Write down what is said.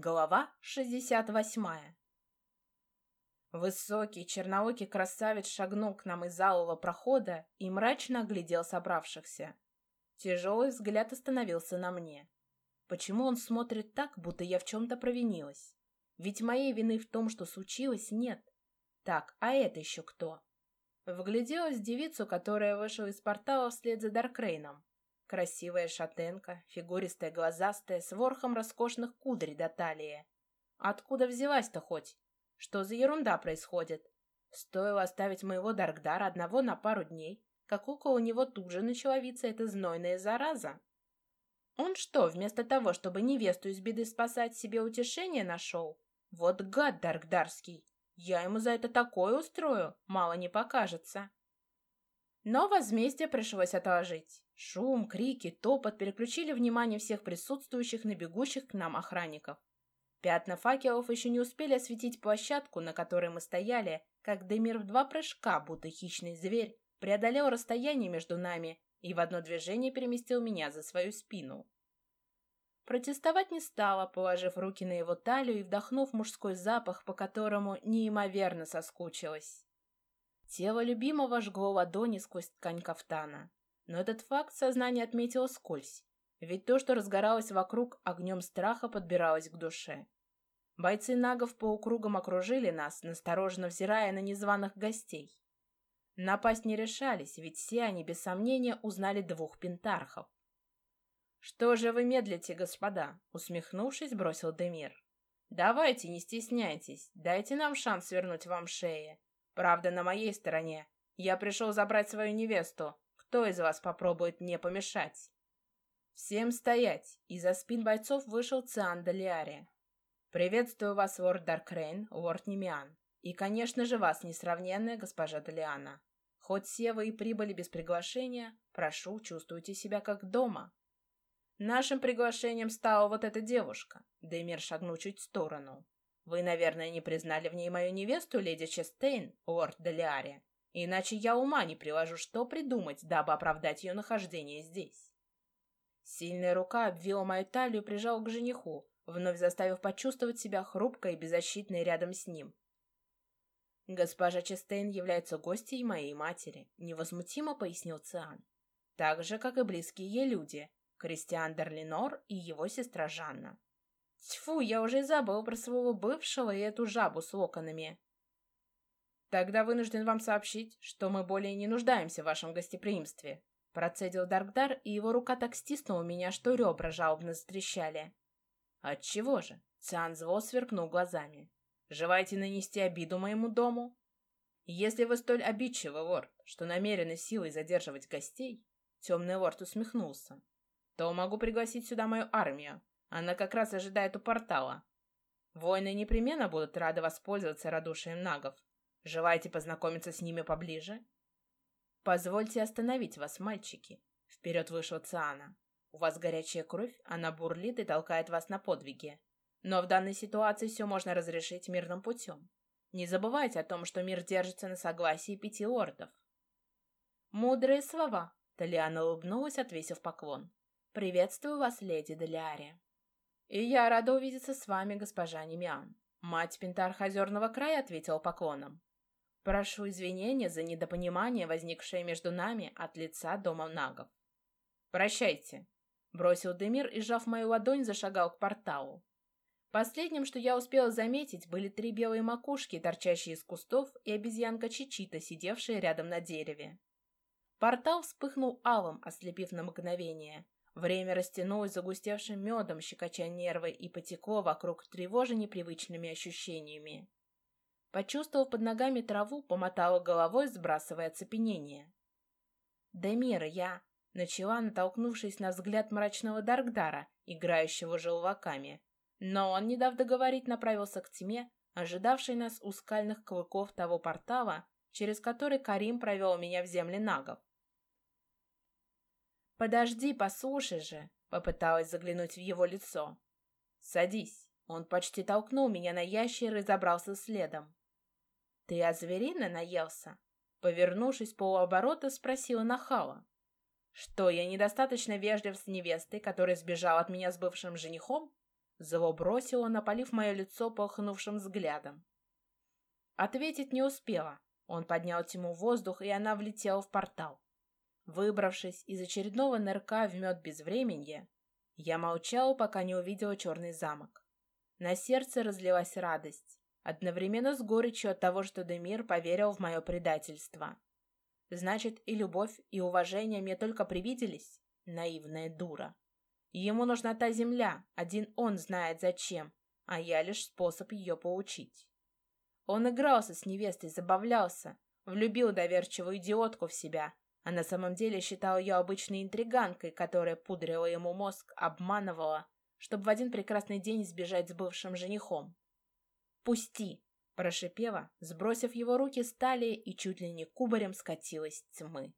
Глава 68 Высокий, черноокий красавец шагнул к нам из алого прохода и мрачно оглядел собравшихся. Тяжелый взгляд остановился на мне. Почему он смотрит так, будто я в чем-то провинилась? Ведь моей вины в том, что случилось, нет. Так, а это еще кто? Вгляделась девицу, которая вышла из портала вслед за Даркрейном. Красивая шатенка, фигуристая глазастая, с ворхом роскошных кудрей до талии. Откуда взялась-то хоть? Что за ерунда происходит? Стоило оставить моего Даркдара одного на пару дней, как около него тут же начала виться эта знойная зараза. Он что, вместо того, чтобы невесту из беды спасать, себе утешение нашел? Вот гад Даркдарский! Я ему за это такое устрою, мало не покажется. Но возмездие пришлось отложить. Шум, крики, топот переключили внимание всех присутствующих на бегущих к нам охранников. Пятна факелов еще не успели осветить площадку, на которой мы стояли, как Демир в два прыжка, будто хищный зверь, преодолел расстояние между нами и в одно движение переместил меня за свою спину. Протестовать не стала, положив руки на его талию и вдохнув мужской запах, по которому неимоверно соскучилась. Тело любимого жгло ладони сквозь ткань кафтана. Но этот факт сознание отметило скользь, ведь то, что разгоралось вокруг, огнем страха подбиралось к душе. Бойцы нагов полукругом окружили нас, настороженно взирая на незваных гостей. Напасть не решались, ведь все они, без сомнения, узнали двух пентархов. «Что же вы медлите, господа?» — усмехнувшись, бросил Демир. «Давайте, не стесняйтесь, дайте нам шанс вернуть вам шеи. Правда, на моей стороне. Я пришел забрать свою невесту. Кто из вас попробует мне помешать? Всем стоять! Из-за спин бойцов вышел Циан Далиари. Приветствую вас, лорд Даркрейн, лорд Немиан. И, конечно же, вас, несравненная госпожа Далиана. Хоть все вы и прибыли без приглашения, прошу, чувствуйте себя как дома. Нашим приглашением стала вот эта девушка. Демир шагнул чуть в сторону. Вы, наверное, не признали в ней мою невесту, леди Честейн, лорд Делиари. Иначе я ума не приложу, что придумать, дабы оправдать ее нахождение здесь. Сильная рука обвила мою талию и прижала к жениху, вновь заставив почувствовать себя хрупкой и беззащитной рядом с ним. «Госпожа Честейн является гостьей моей матери», — невозмутимо пояснил Циан. «Так же, как и близкие ей люди, Кристиан Дерлинор и его сестра Жанна. Тьфу, я уже забыл про своего бывшего и эту жабу с локонами. Тогда вынужден вам сообщить, что мы более не нуждаемся в вашем гостеприимстве. Процедил Даркдар, и его рука так стиснула меня, что ребра жалобно затрещали. Отчего же? Циан зло сверкнул глазами. Желаете нанести обиду моему дому? Если вы столь обидчивый, лорд, что намерены силой задерживать гостей, темный лорд усмехнулся, то могу пригласить сюда мою армию, она как раз ожидает у портала. Воины непременно будут рады воспользоваться радушием нагов. Желаете познакомиться с ними поближе? Позвольте остановить вас, мальчики. Вперед вышла Циана. У вас горячая кровь, она бурлит и толкает вас на подвиги. Но в данной ситуации все можно разрешить мирным путем. Не забывайте о том, что мир держится на согласии пяти лордов. Мудрые слова. Талиана улыбнулась, отвесив поклон. «Приветствую вас, леди Делиария». «И я рада увидеться с вами, госпожа Немиан». Мать Пентарха Озерного края ответила поклоном. «Прошу извинения за недопонимание, возникшее между нами от лица дома нагов». «Прощайте», — бросил Демир и, сжав мою ладонь, зашагал к порталу. Последним, что я успела заметить, были три белые макушки, торчащие из кустов, и обезьянка Чичита, сидевшая рядом на дереве. Портал вспыхнул алым, ослепив на мгновение, Время растянулось загустевшим медом, щекоча нервы, и потекло вокруг тревожа непривычными ощущениями. Почувствовав под ногами траву, помотала головой, сбрасывая оцепенение. «Демир, я...» — начала, натолкнувшись на взгляд мрачного Даркдара, играющего желваками. Но он, не дав договорить, направился к тьме, ожидавшей нас у скальных клыков того портала, через который Карим провел меня в земли нагов. «Подожди, послушай же!» — попыталась заглянуть в его лицо. «Садись!» Он почти толкнул меня на ящер и забрался следом. «Ты о зверине наелся?» Повернувшись полуоборота, спросила Нахала. «Что, я недостаточно вежлив с невестой, которая сбежала от меня с бывшим женихом? Зло бросил он, опалив мое лицо полыхнувшим взглядом. Ответить не успела. Он поднял тьму в воздух, и она влетела в портал. Выбравшись из очередного нырка в мед безвременья, я молчала, пока не увидела черный замок. На сердце разлилась радость, одновременно с горечью от того, что Демир поверил в мое предательство. Значит, и любовь, и уважение мне только привиделись? Наивная дура. Ему нужна та земля, один он знает зачем, а я лишь способ ее поучить. Он игрался с невестой, забавлялся, влюбил доверчивую идиотку в себя, а на самом деле считал ее обычной интриганкой, которая пудрила ему мозг, обманывала, чтобы в один прекрасный день сбежать с бывшим женихом. «Пусти!» – прошипела, сбросив его руки с талии и чуть ли не кубарем скатилась тьмы.